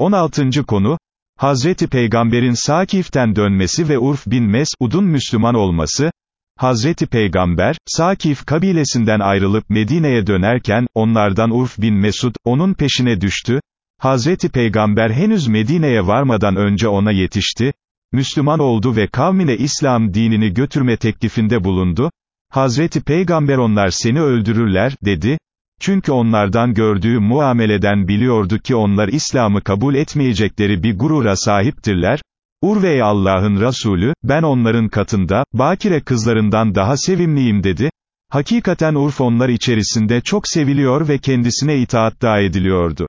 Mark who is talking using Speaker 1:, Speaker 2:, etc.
Speaker 1: 16. konu, Hazreti Peygamber'in Sakif'ten dönmesi ve Urf bin Mes'ud'un Müslüman olması, Hazreti Peygamber, Sakif kabilesinden ayrılıp Medine'ye dönerken, onlardan Urf bin Mesud, onun peşine düştü, Hazreti Peygamber henüz Medine'ye varmadan önce ona yetişti, Müslüman oldu ve kavmine İslam dinini götürme teklifinde bulundu, Hazreti Peygamber onlar seni öldürürler, dedi, çünkü onlardan gördüğü muameleden biliyordu ki onlar İslam'ı kabul etmeyecekleri bir gurura sahiptirler, Urve Allah'ın Resulü, ben onların katında, bakire kızlarından daha sevimliyim dedi, hakikaten Urf onlar içerisinde çok seviliyor ve kendisine itaat da ediliyordu.